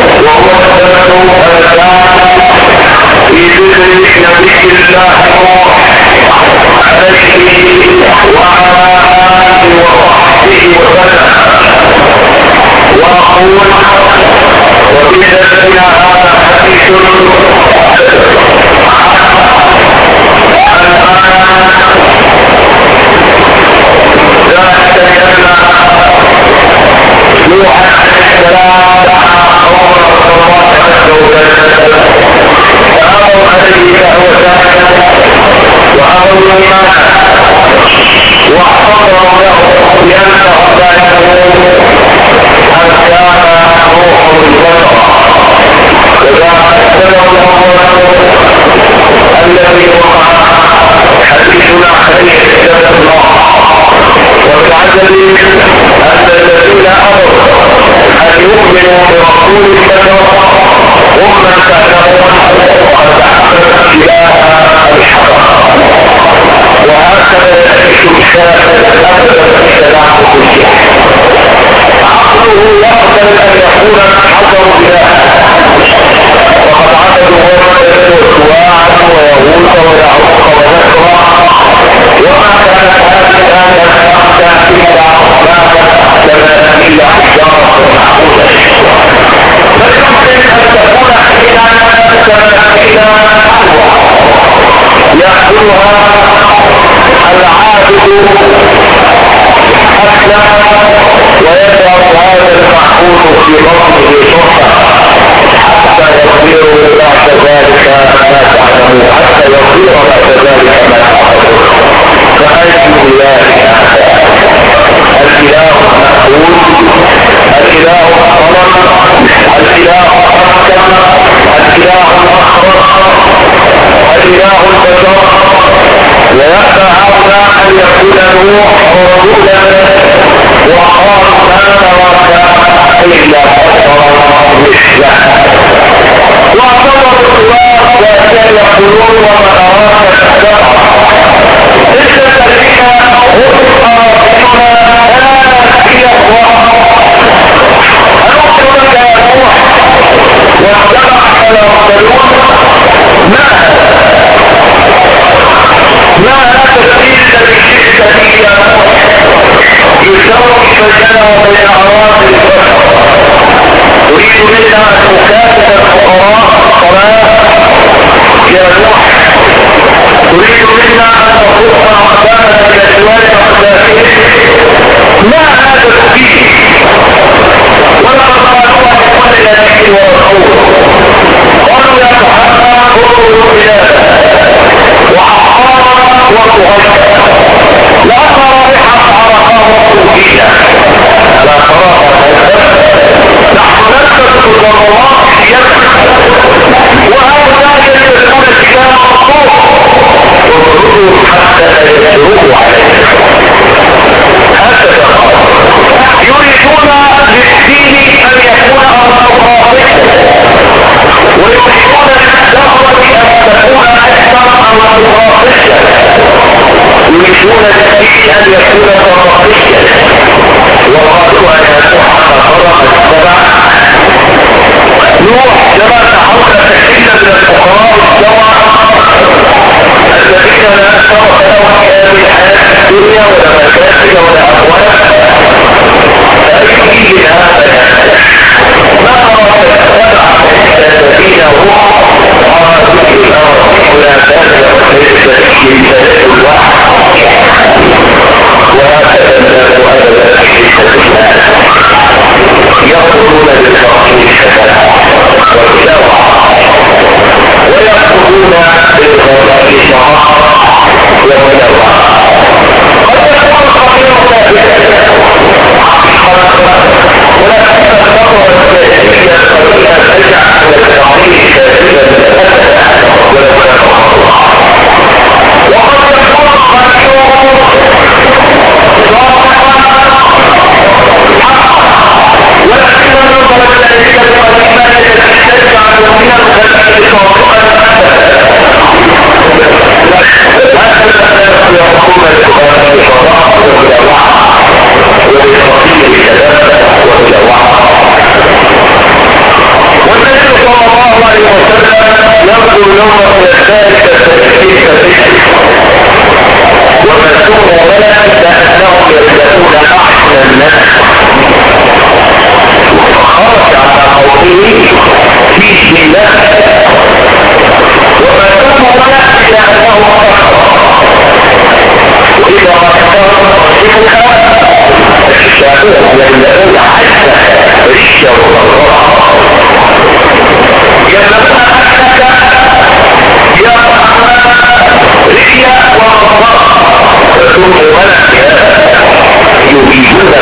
وهو السبب الثاني في ذكر نبي الله نوح وعلى آله وصحبه وسلم وأقول وبالذي هذا حديث Thank you. Italia, Cuba, geçişini de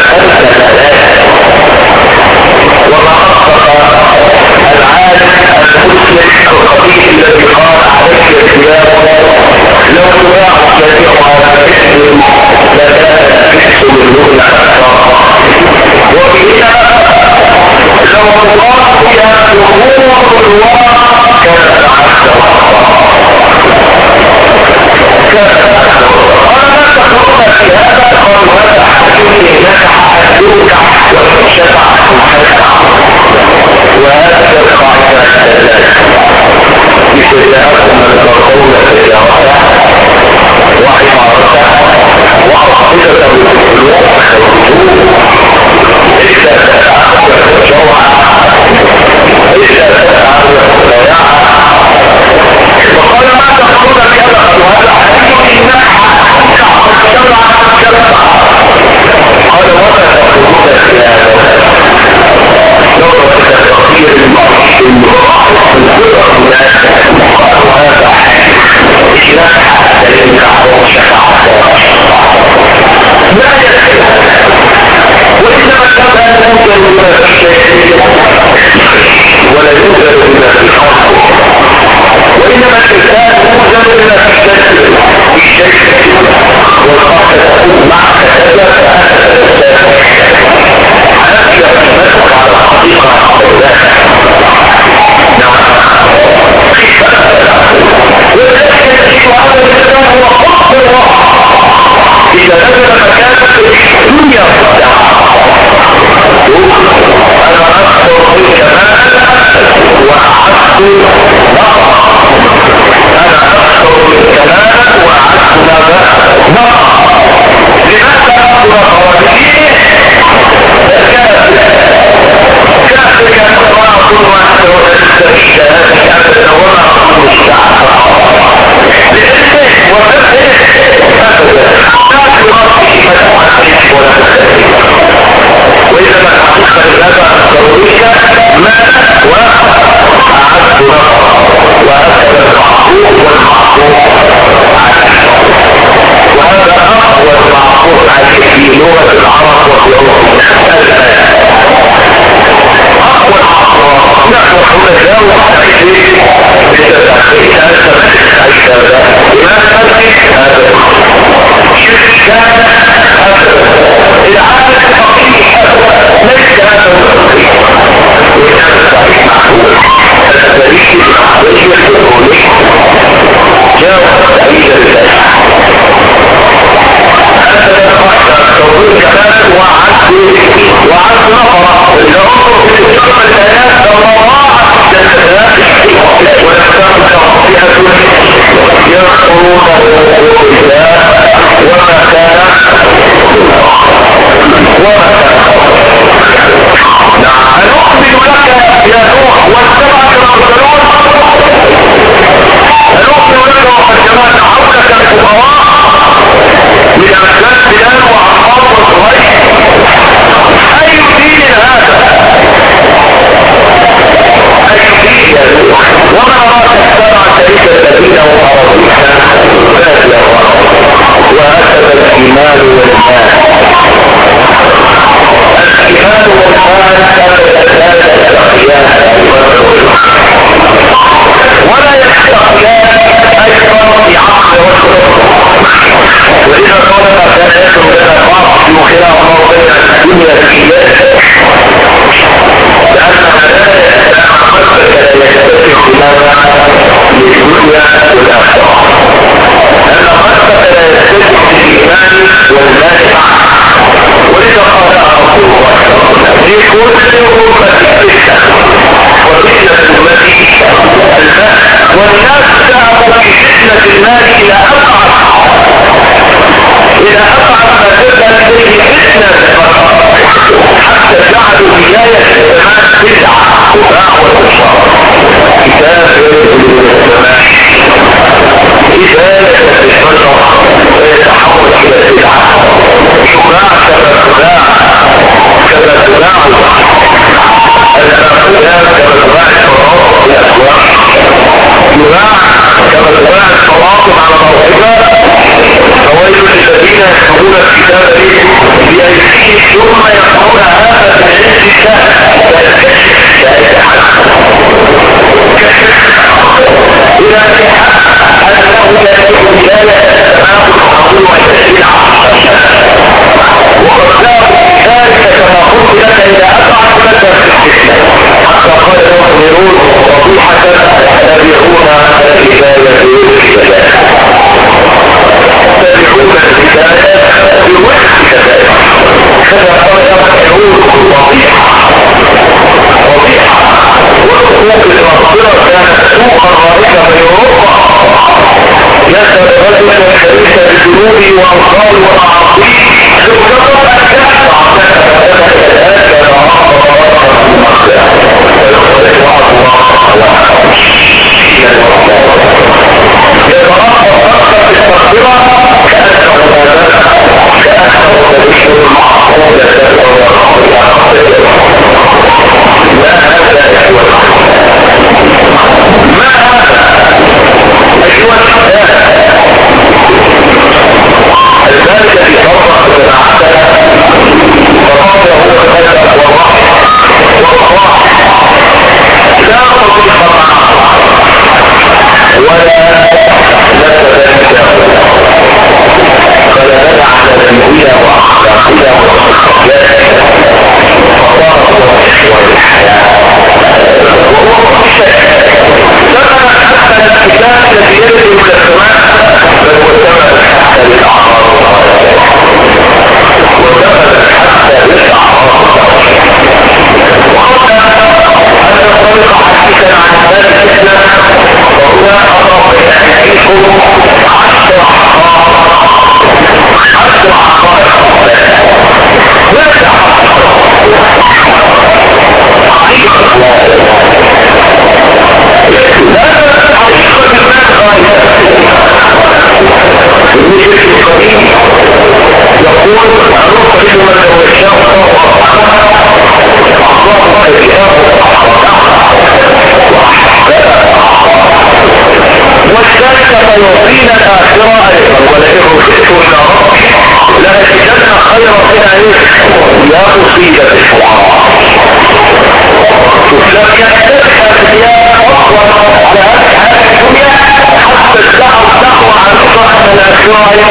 أن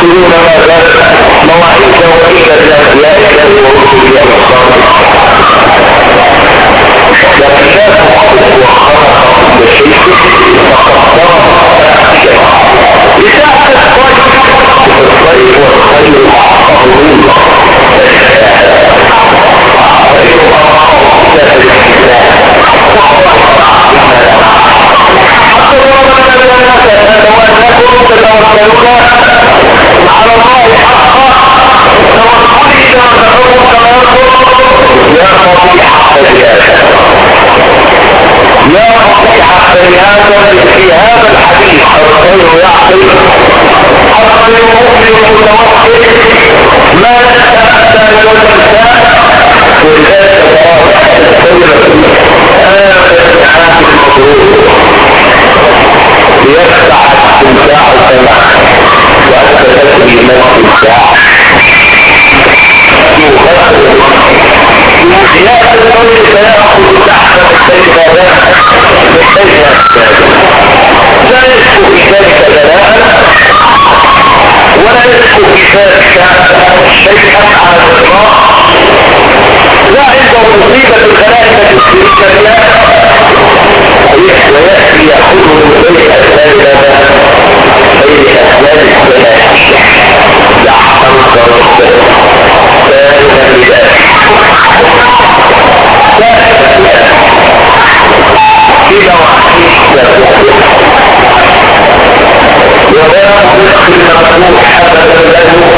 يعقلون شيئا على الإطلاق. لا عنده مصيبة الخلائفة السرية ويأتي يأخذه بين أسباب بين أسباب السلام يحتمق ربه ثالثا لذلك ثالثا لذلك إلى وحيد ولا يدخل الرسول حسب له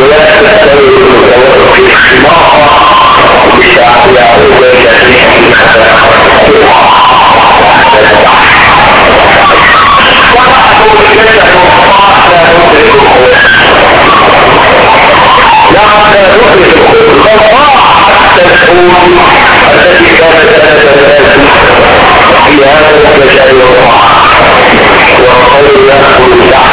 ولا تستوي المتوسط في الخماقة بالتعافي على ذلك في حتى لقد نخرج الخلق حتى تكون التي كانت تتناسب في هذا المجال والطاعة والقول يأخذ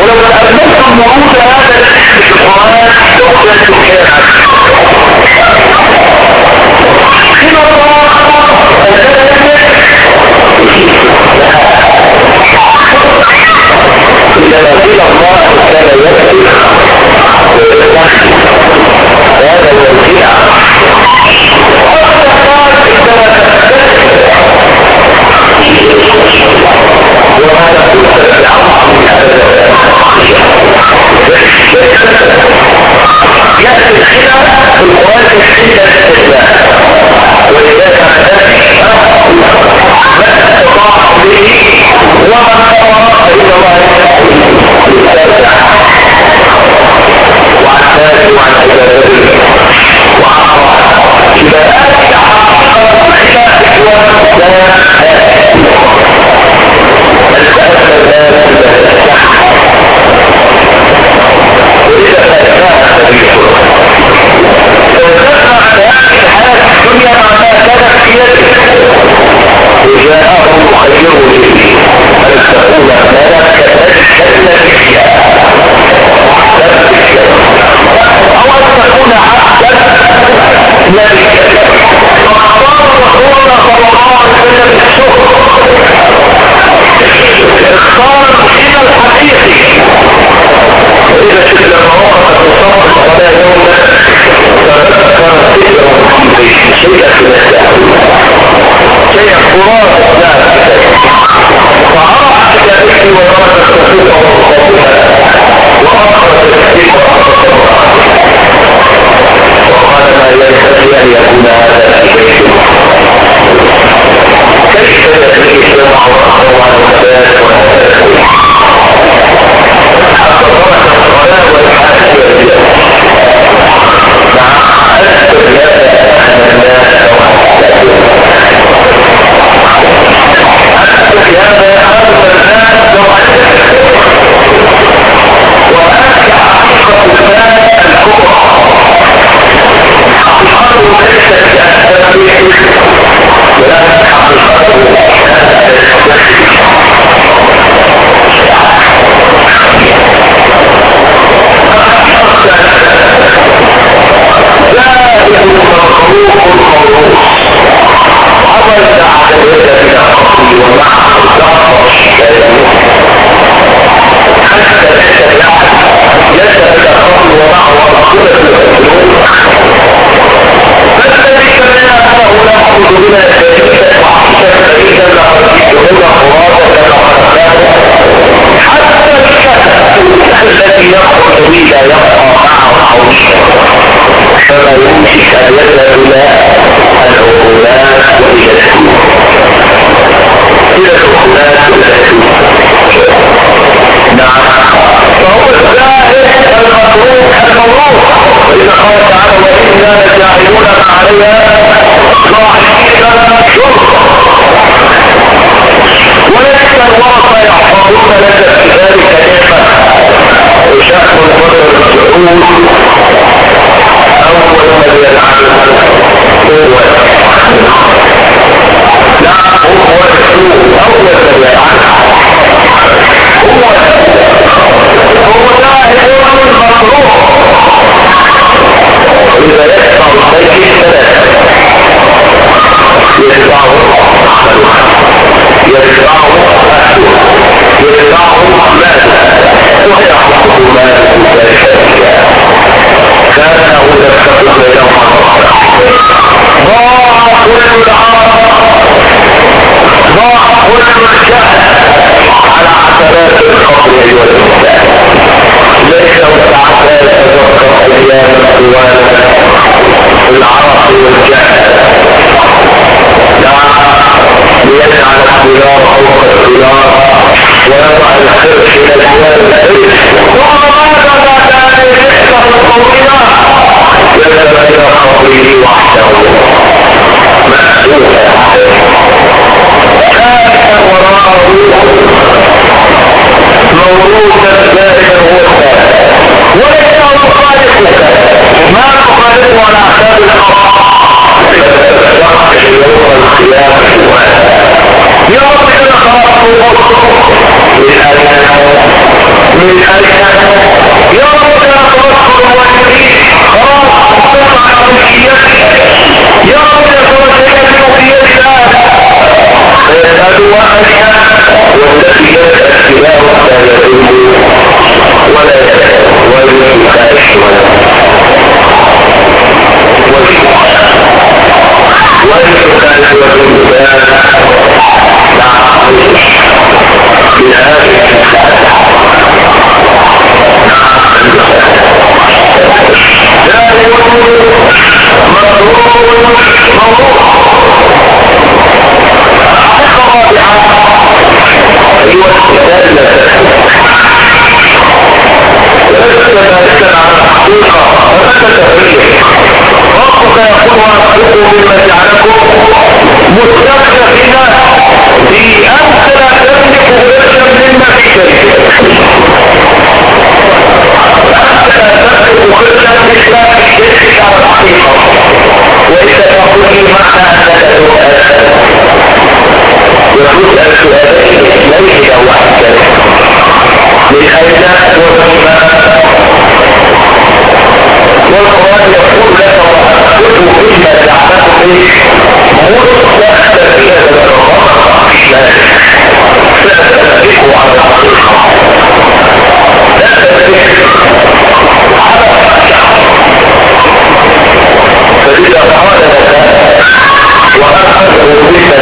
ولو تأملت مرور هذا الاستقرار تخرج الكافر التماثيل الصالح كان يكتب هذا هو الخدع وهذا كله في عظم يأتي الخدع في القرآن في الحجة الإسلام ولذلك يطاع به ومن كفر فإن الله يتبع وعن ذلك وعن عبادته وعرف عبادات عرف الدنيا معناها كانت في يدك وجاءهم خير مني أن تقول ماذا كتبت الفيا أو أن تكون عبدا نبيا فاختار رسول الله صلى الله عليه اختار إلى الحقيقي إذا شئت لما وقفت الصلاة يوم تذكرت تلك شيء أسمته شيء خرافة ذلك فعرفت كتابتي وتركت كتابتها وأخرجت كتابتها حتى يتذكر أيام الطوال العرق والجهل ليجعل الدولار فوق الدولار ويضع الخرش إلى الدولار الخرش يذهب إلى قبره وحده مأسوسا كان وراءه موروثا مخالف لك ما تخالفه على اعتاب الأرض يا رب أنا خرجت من أجل. يا رب أنا خرجت من وجهي خلاص اقتطع ملكيتي يا رب أنا خرجت من ملكيتي فيسأل واحدا والتي يتأكد لا يتم ولا ولا يخالف ولا والفقه كان يظن بها مع من هذه مضروب مضروب الرابعة أيوة استدلت ولست مالكا على الحقيقة. ولست تفريق ربك يقول وأصدق مما جعلكم مستخلفين في أنت لا تملك برشا مما في شركة أنت لا تملك برشا مما في شركة على الحقيقة وإذا تقول لي معنى أنك تؤثر يقول واحد كذلك لأن والقرآن يقول لك وأكتب كلمة لعبتك مستخدم فيها سأتنبهه على فإذا قال لك وأكتب كلمة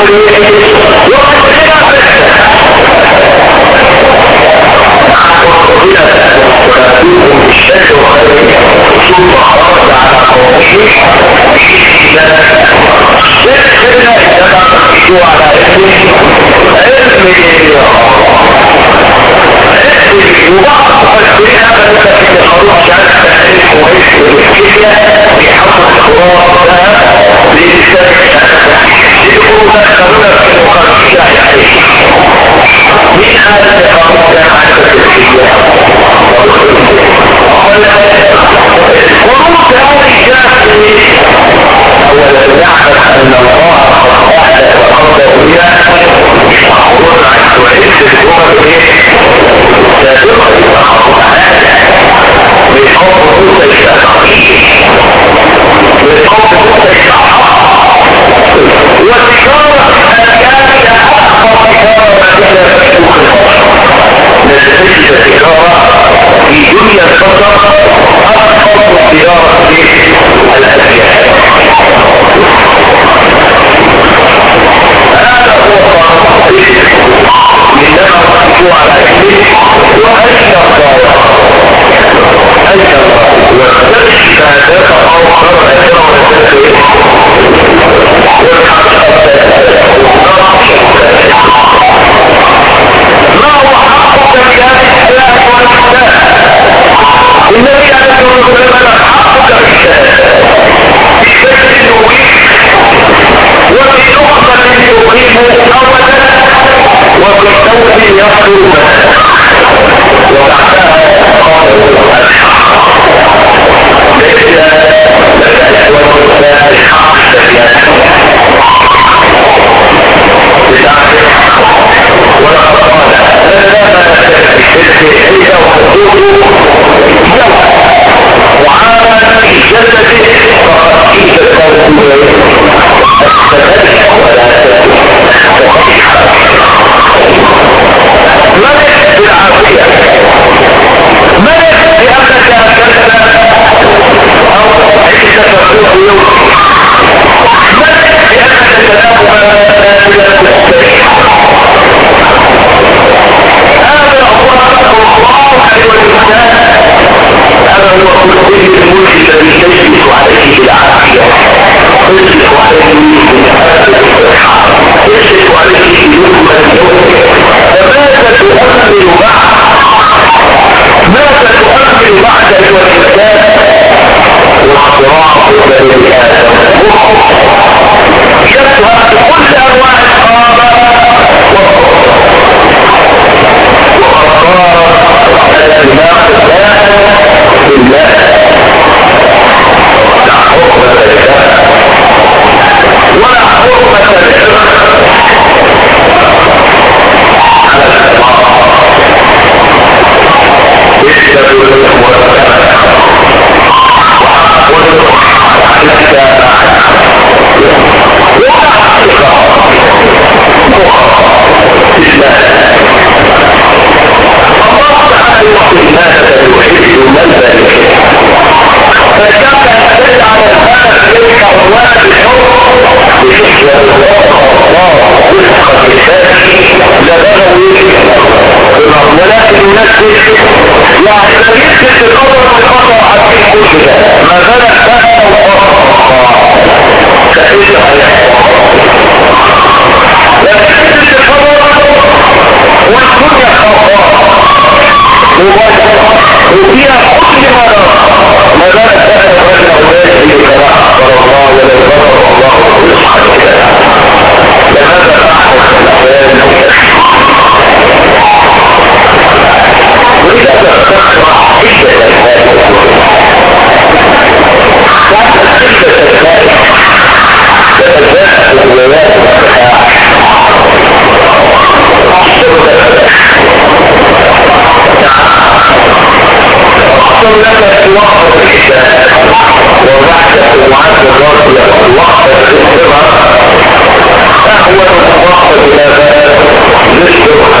Eu يعني لو يمكن تتطور الخطا على كل ده ما بالك بقى لو فايه لكن تتطور والدنيا خطا وفيها كل مرض ما بالك بقى لو إحنا أولاد اي الله ولا يقدر الله ويصحى لهذا فهو المخطط إلى ذلك للشرح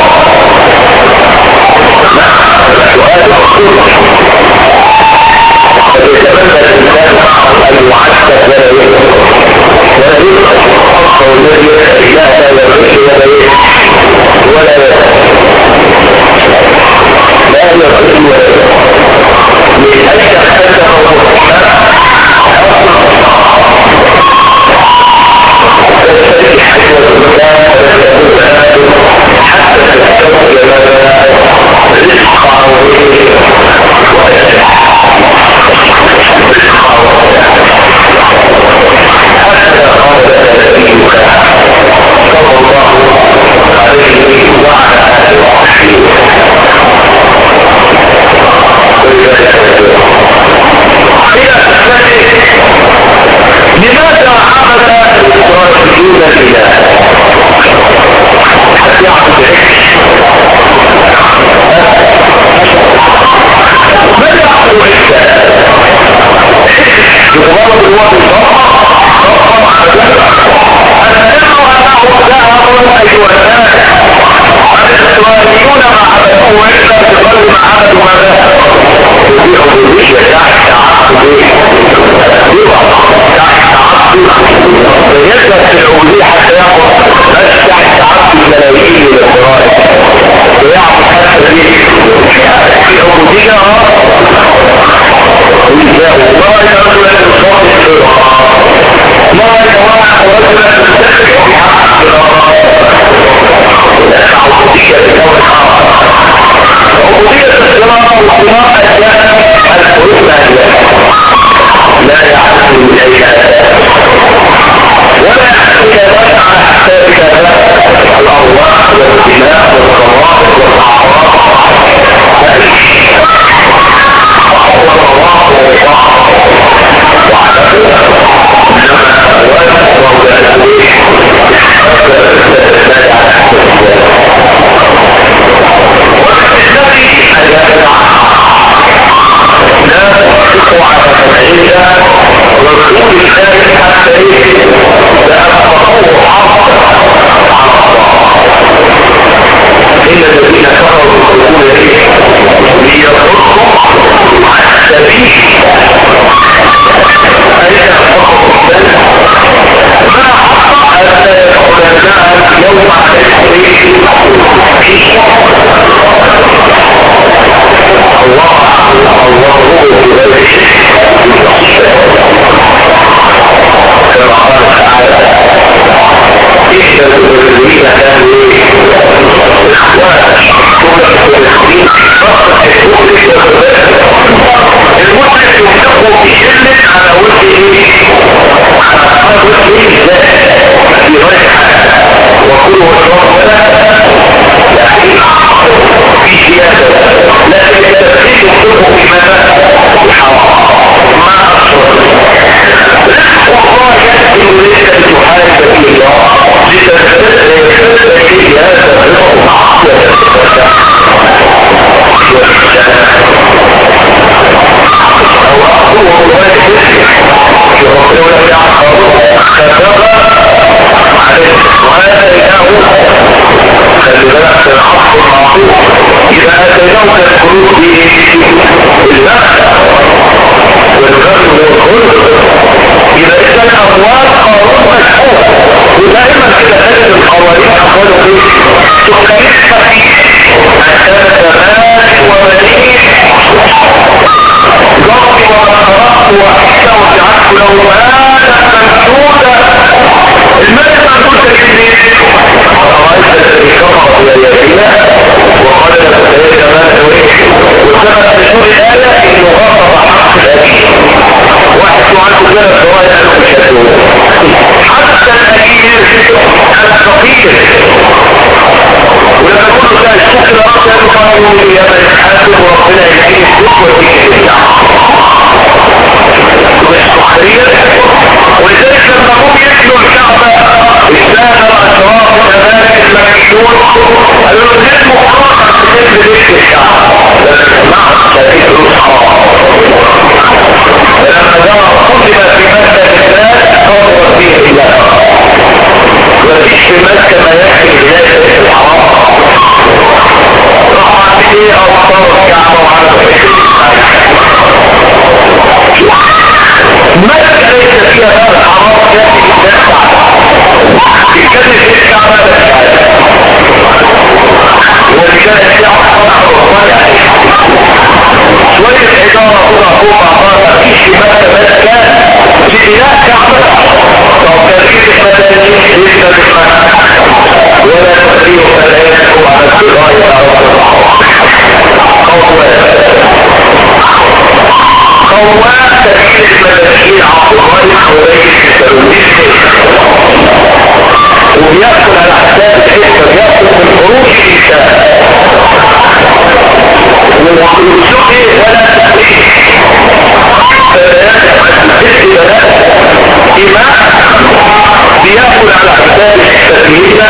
de la de glória. ಹೇಳಿದ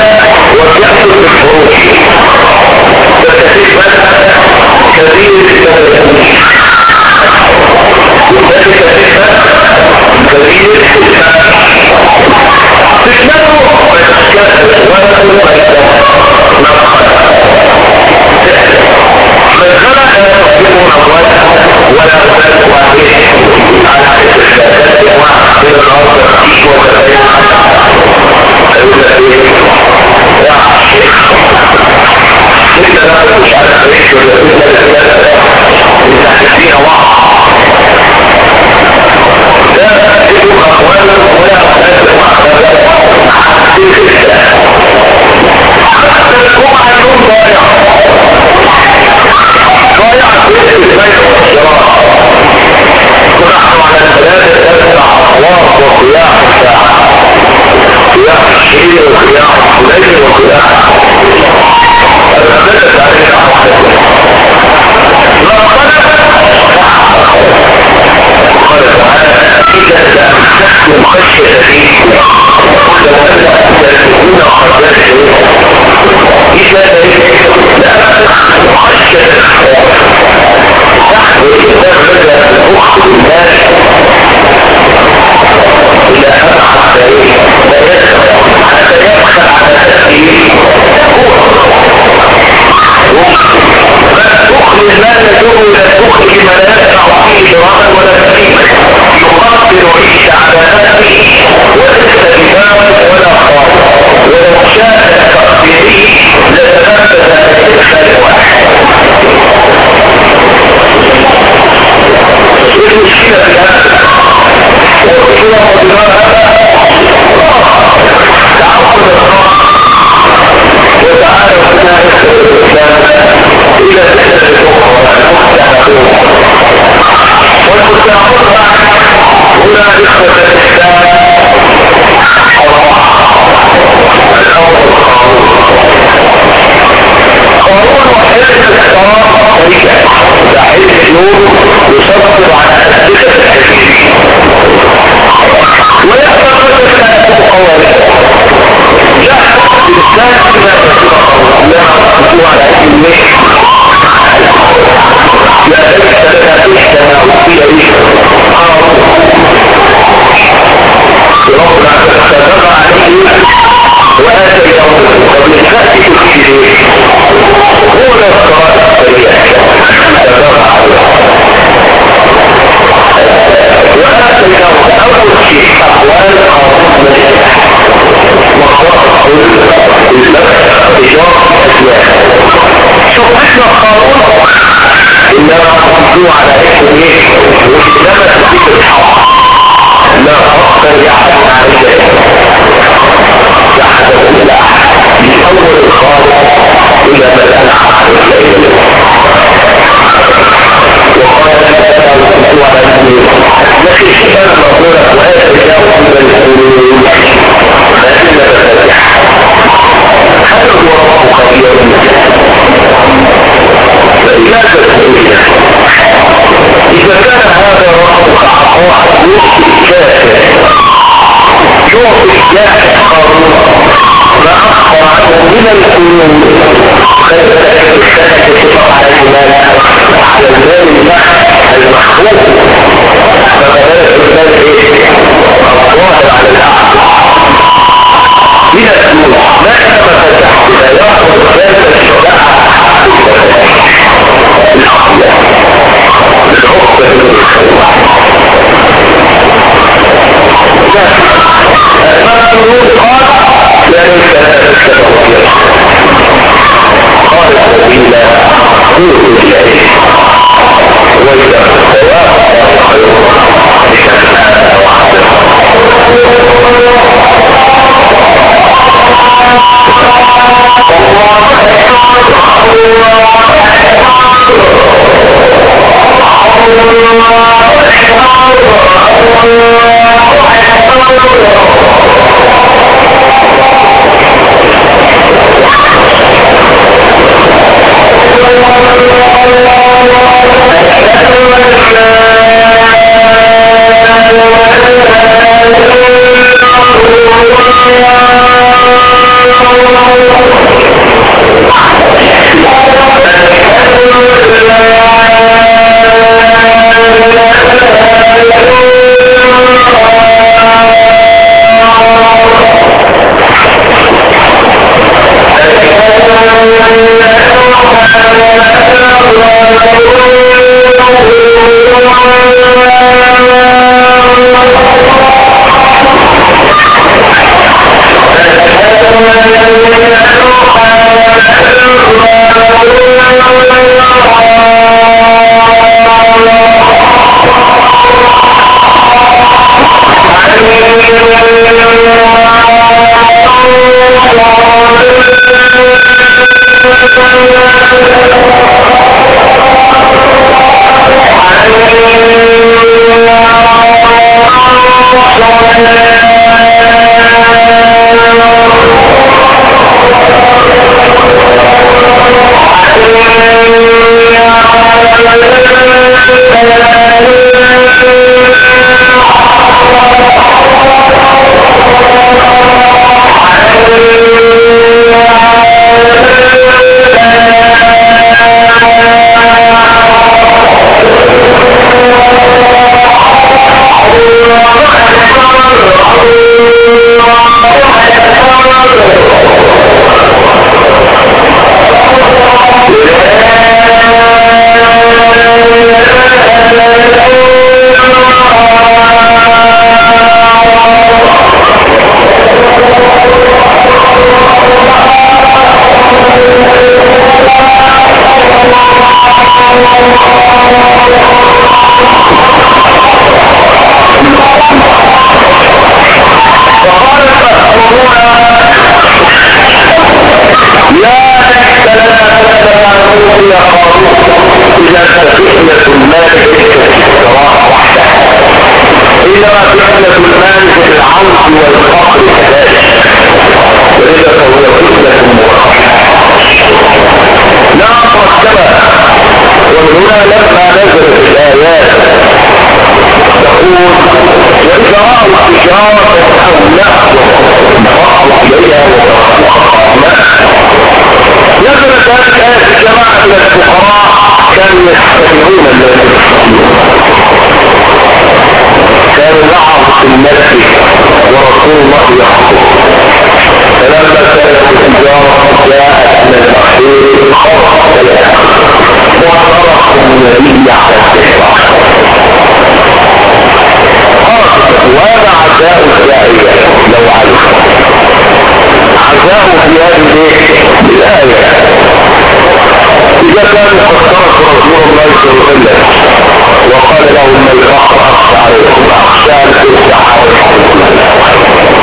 إذا كان قد ترك رسول الله صلى الله عليه وسلم وقال لهم الفقر أخشى عليكم أخشى أن تفتح عليكم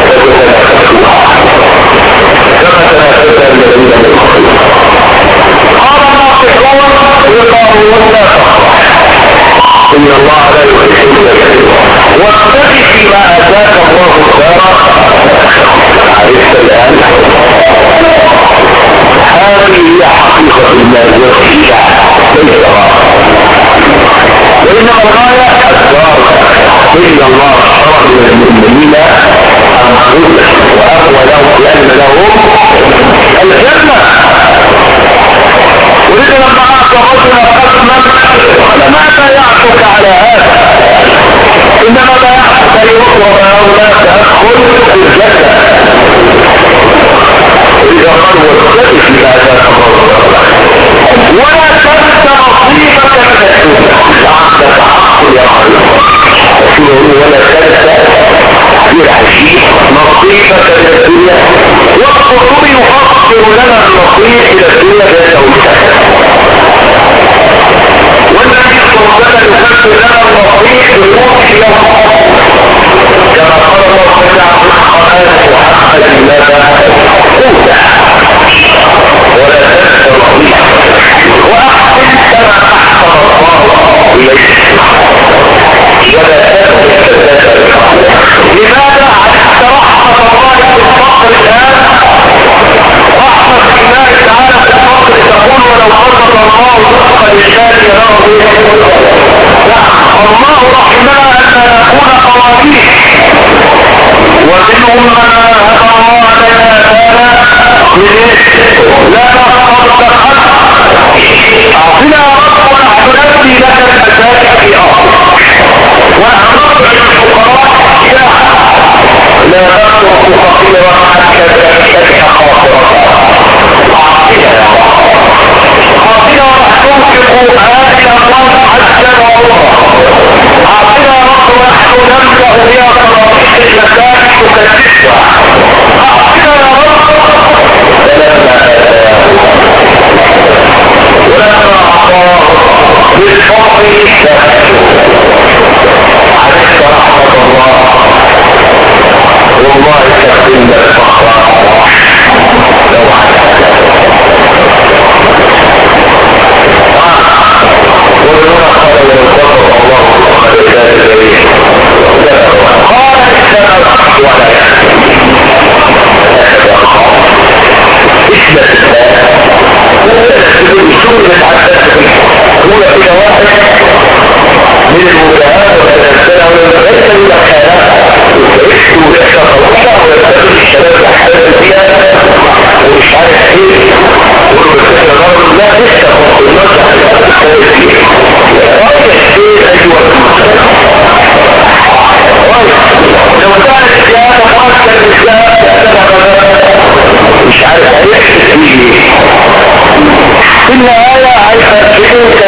فتنافسوا كما تنافس الذين من قبلكم قال ناصحون لقارون لا تفرح إن الله لا يحب الكريم واتبع فيما آتاك الله الدار عرفت الآن حقيقة الله وحيدة ليس وإنما الغاية الدار إلا الله شرع للمؤمنين الخلق وأقوى لهم لأن لهم الجنة ولذا لما أعطى رجل قسما فماذا يعطوك على هذا إنما لا يعطوك أيضا وما لا تدخل الجنة. في النهاية هيفكروا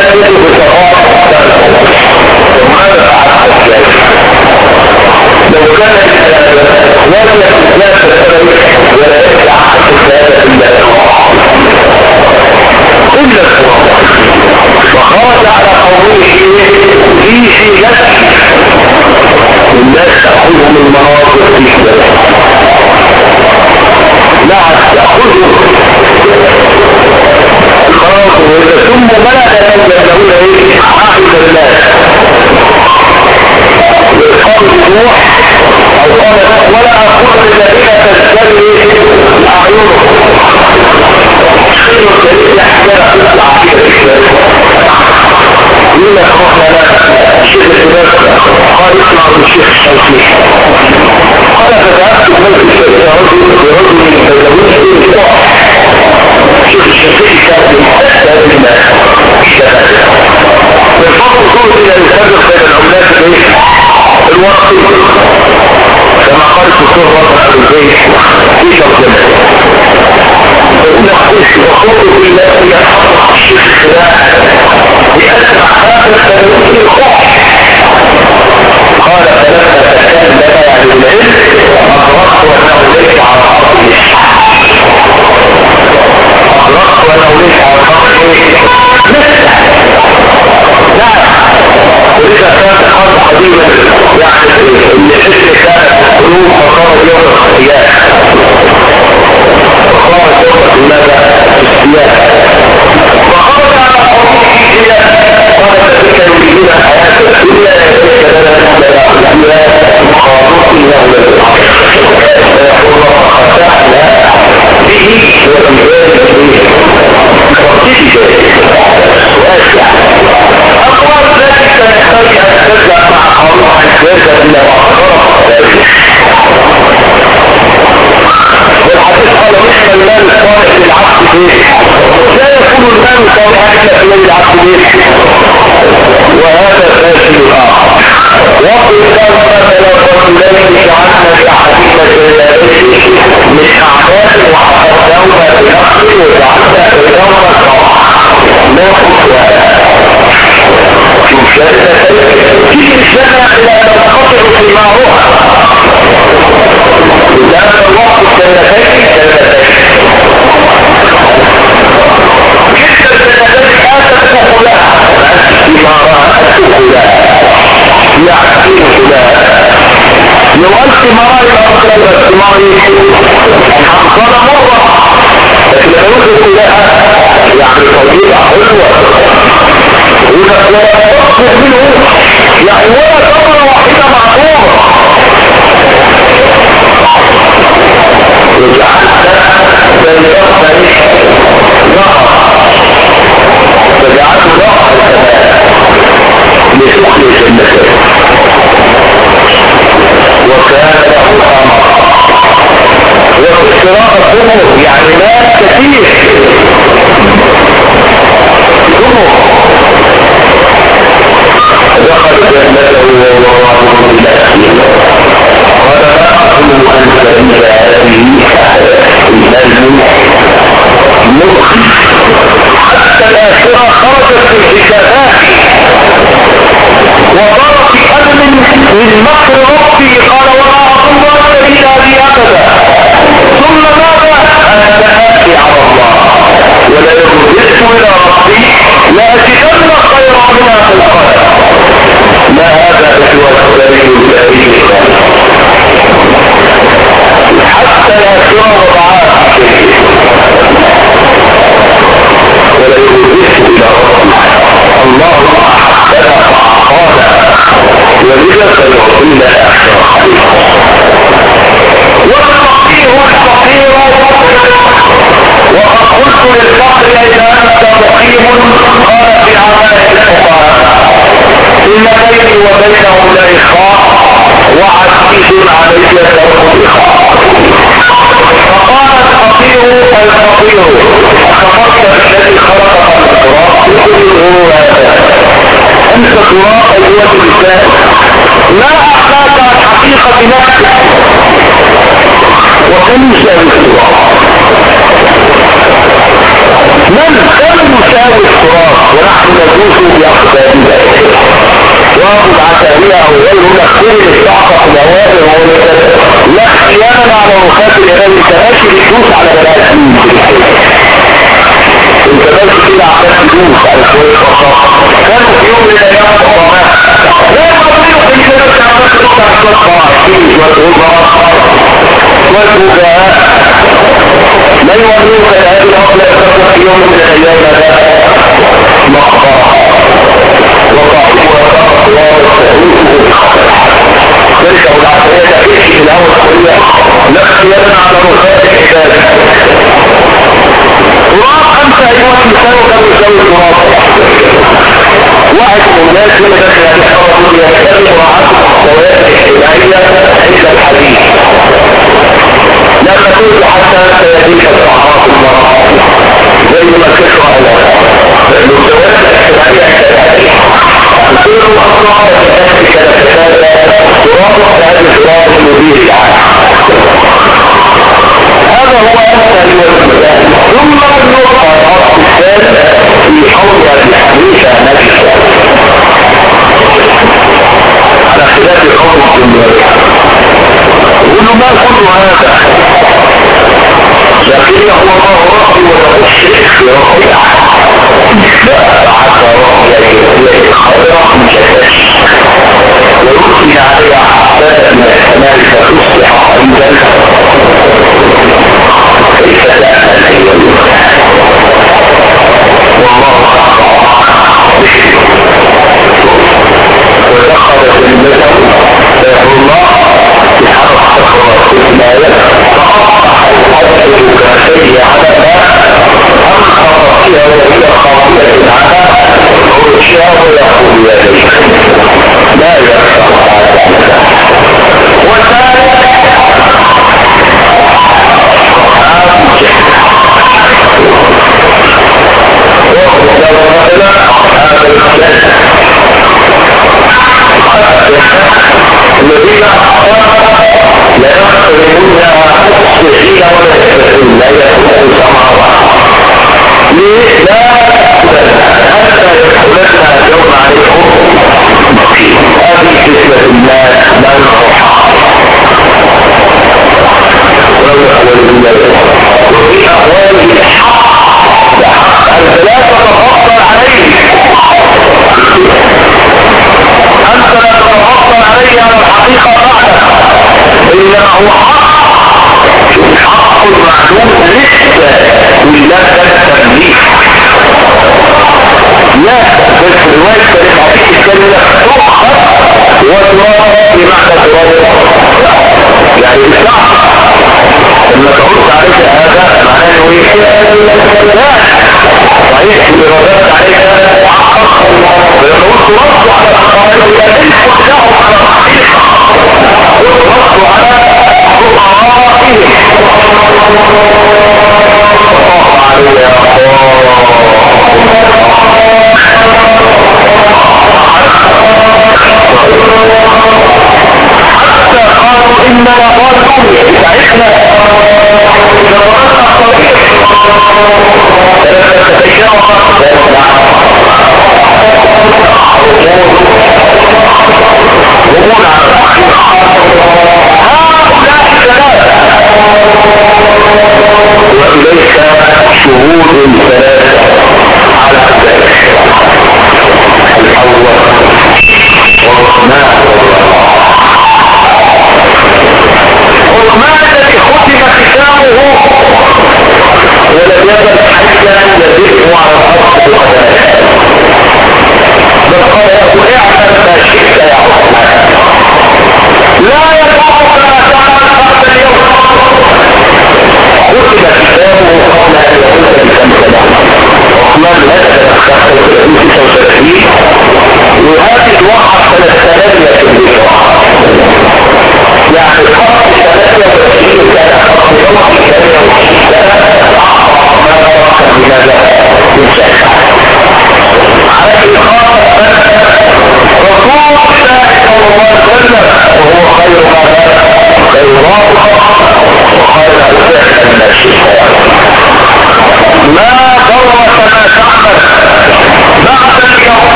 وجعلنا بينهما نوح شوف في السنة إلى تنقطع معروف لأن الوقت الجنتين جنتين جدا الجنتين آتت فيما رأت فلان يعطي فلان لو أنت مرأي أخرى الاجتماعي حصل مرة لكن لو يوجد لها يعني طريقة حلوة ولا تصبح منه يعني ولا ثمرة واحدة معقومة وجعلت بينهما نهر فجعلت نهر كمان لتخلص النسل وكان له أمر. وفي الصراط الأمور يعني ناس كثير. امور دخل جنته وهو بالله قال لا إلى هذه حتى الآخرة خرجت في الحسابات. من مكر ربي. قال وما أظن أن تجد هذه أبدا لأجدن خيرا منها في القلب ما هذا سوى الخبري الباري حتى يأثر ضعاف ولا يوجد إلى الله أحبنا فأعطانا. ولذا سيعطينا أحسن خليقه والفقير الفقير وقد قلت للفقر إذا انت مقيم قال في عمائه الفقهاء إن بيني وبينه لا إخاء وعزيز علي ترك الاخاء فقال الفقير الفقير كفرت الذي خلق التراب؟ يقول هو أنت تراب أيها الإنسان. ما احلاك عن حقيقه نفسك وكنز التراب من كم يساوي التراب ونحن ندوس باقدامنا وابو العتاهية أو غيره نخبر الصعقة في الاوامر لا خيانة على رخات الإمام الكراشي بتدوس على بنات إنت بس كده عشان تدوس على شوية خصاصة كانوا في يوم من الأيام وجهاء لا يولوك هذه الأصل يترك في يوم من الأيام هذا مقبرة وقعوا تلك العقلية تأتي في الأول لا اختيارا على رفاق الحجاج تراب أنت أيها الإنسان كم يساوي تراب واحد من الناس لما دخل عليه خبر يتكلم عن مستويات الاجتماعية عند الحديث لما تقول حتى سيديك الصحراء المرأة زي ما تشرع المستويات الاجتماعية كل أصنع ذلك الفساد ترابط هذه التراب المدير العام هذا هو أسهل والمثال ثم النقطة الثالث في حول الحديثة على خلاف قول الجمهور يقول ما كل هذا. لكن هو الله ربي وله الشرك ربي لا حتى ربي يجب خيرا من شكاش ويرسل عليه عبادة من الكمال فتصبح قريبا كيف لا الآية فأصبح الحج كاسي على أنخر người tin là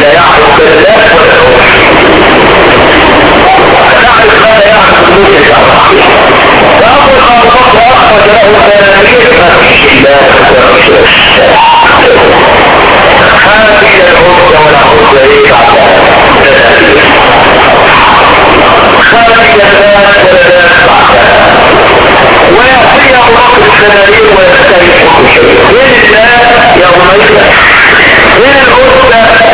لا يعرف كذاب ولا روح تعرف ماذا يعرف ملوك الشرع فأقول خاطبك وأخرج له منابير ما فيش الله ورسول الله هذه العبد والعبد ليس على منابير خارج الناس والناس ويعطي أوراق السنانير ويختلف كل شيء من الله يومئذ من الأسرة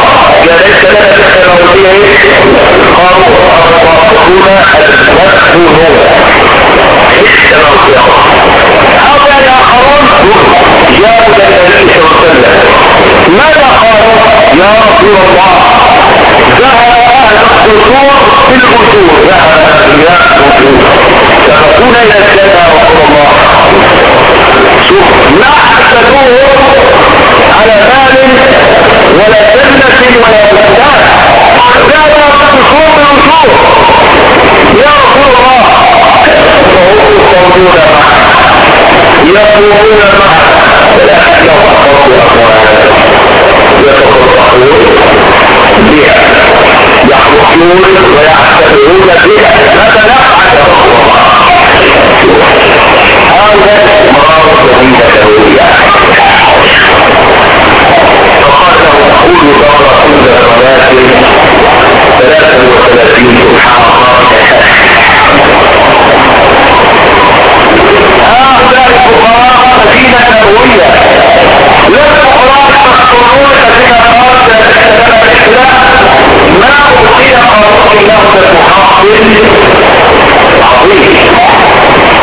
يا ليس لنا تكنولوجيا قالوا الراسخون المدخولون هؤلاء الاخرون جاءوا إلى النبي صلى الله عليه وسلم ماذا قالوا؟ يا رسول الله ذهب أهل القصور في القصور. ذهب اغنياء القصور. سبقونا إلى الجنة يا رسول الله. شوف ما حسدوه على مال ولا جنة ولا بستان ذهب القصور بالوجوه يا رسول الله. فهم يصلون يقومون معه ولكن يتفقوا أموالهم يتفقون بها يخرجون ويعتبرون بها ماذا نفعل يا رسول الله هذا جديدة سوية فقال قولوا دورة كل صلاة ثلاثة وثلاثين سبحان الله. هؤلاء الفقراء مدينة نبوية. لا الفقراء المخطورون الذين أراد الإسلام ما أعطي قانون له المحافظ عظيم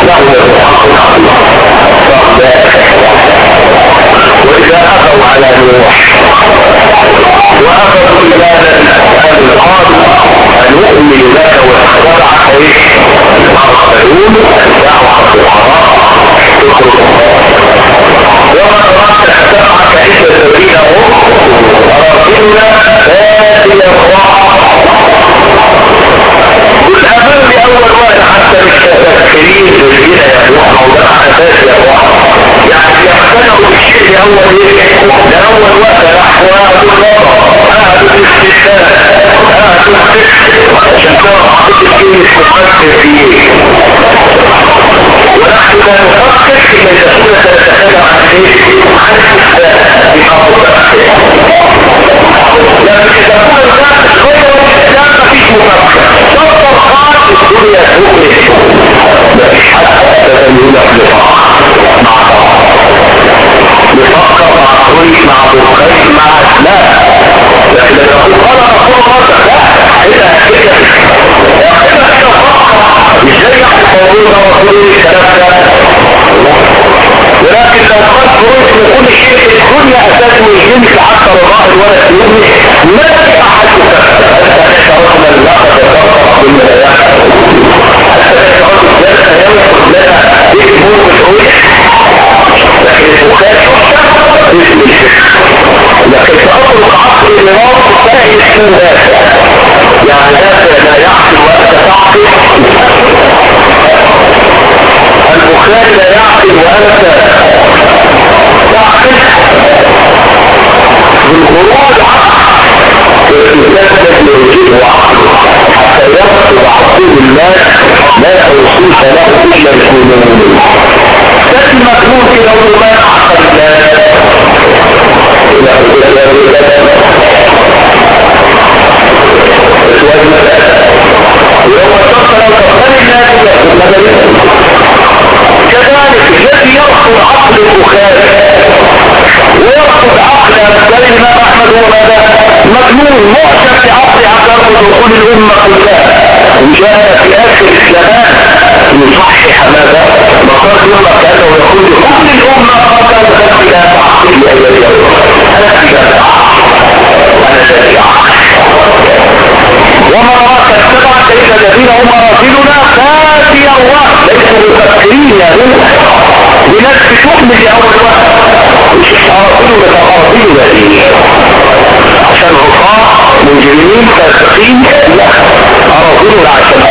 له المحافظ وإذا أخذوا على نوح إلى أن قالوا أن نؤمن لك واخترعك إيش الأرسلون دعوة الفقراء تخرج وما أردت اخترعك عند الذين هم أراضينا هذه الراحة والأمام لأول واحد حتى مش تفكيرين للذين يقولون موضوع أساسي يا يعني يقتنعوا بالشيء لأول إيه لأول وقت نحو أهل النظر أهل الاستثناء أهل الفكر عشان تعرف الدين المفكر فيه ونحن لا نفكر فيما تكون تتكلم عن إيه عن الاستثناء في حافظة لكن إذا كان الناس غير الإسلام مفيش مفكر خالص الدنيا تؤمن مفيش حد تتمنى لفقر مع نفكر مع كل مع بخاري مع لا. لكن لو يقول قال رسول الله لا. فقط مش زي القانون رسول الكلام ده. ولكن لو قال خروج من كل شيء في الدنيا أساسا مش يمشي حتى الظاهر ولا اليومي ما في أحد يفكر أنت شرطنا اللقب يعني بالخروج عقل والإنسان يجيب عقله وعطوه الناس لا توصيف له إلا الكونون كلمة ممكن أقول ما عقل الناس إلى يوم اتصل وقبل الناس كذلك الذي يرفض عقل البخاري ويرفض عقل مذهب الامام احمد هو ماذا مجنون معجب في عصر عقاب دخول الامه كلها وجاء في اخر الزمان يصحح ماذا مقال الامه كانه ويقول لكل الامه قتل إلى تعقيد life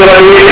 Gracias.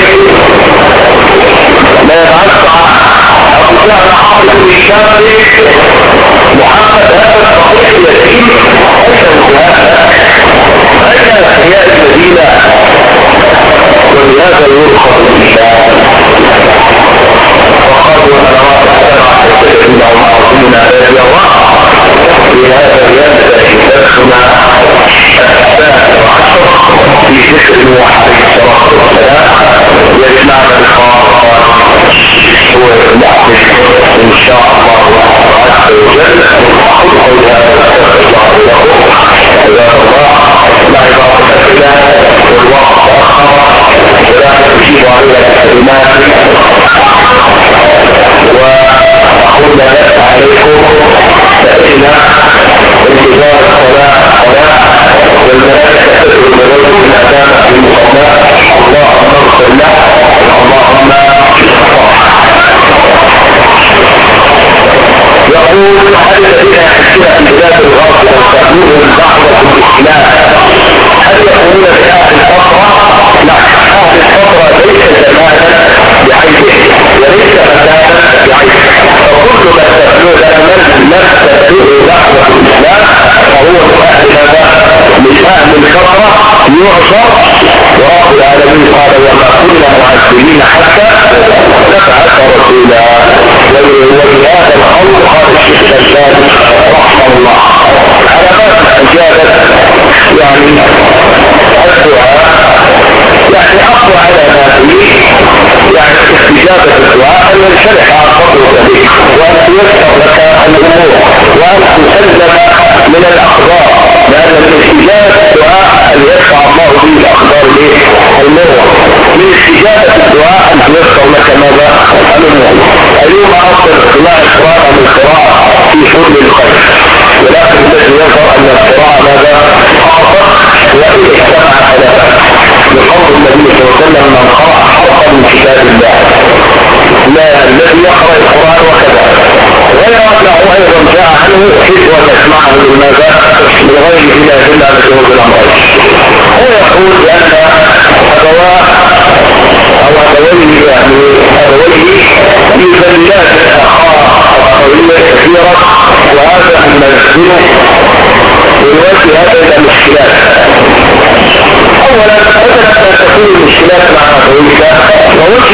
هل يكونون في أهل الفترة؟ لا أهل الفترة ليس زمانا بعينه وليس فتاة بعينه فكل ما تبدو من الاسلام فهو من أهل من أهل الفترة يعصر ورب العالمين قال وما كنا معذبين حتى نبعث رسولا ولهذا السجاد رحمه الله علامات اجابت يعني الدعاء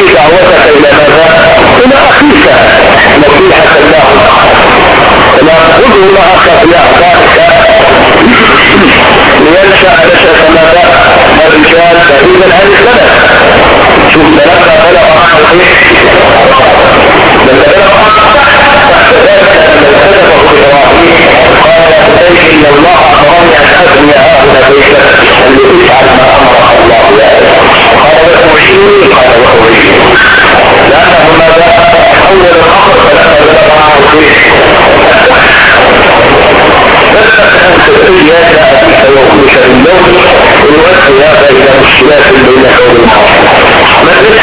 دعوتك إلى ماذا؟ إلى أخيك. نصيحة الله. تناقضه معك في اعدائك لينشأ نشأة ماذا؟ الرجال بعيدا عن الزمن شوف تلقى بلغ معه الخير. لما بلغ تحت ذلك لما كتبه إبراهيم. قال ليش إن الله أمرني أن أبني هؤلاء بيتا. أن تفعل الشيء قال وخرج لأنه ماذا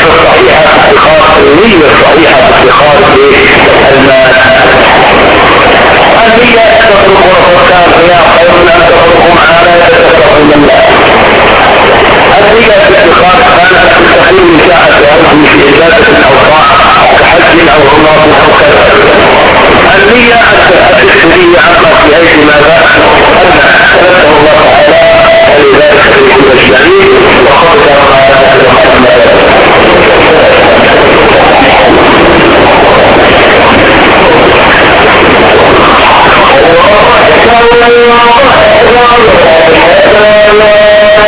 الصحيحة في افتخار النية الصحيحة في افتخار المال النية تترك رفضك الخيار خير لا أن تتركهم على لا تتركون الله هي الاتخاذ هذا تستخدم مساحة عضو في إزالة الأوضاع كحد أو غلاط أو كذا النية التفكيرية عما في أيدي ماذا؟ أن ثبته الله تعالى ولذلك فيكون الجميع وخرج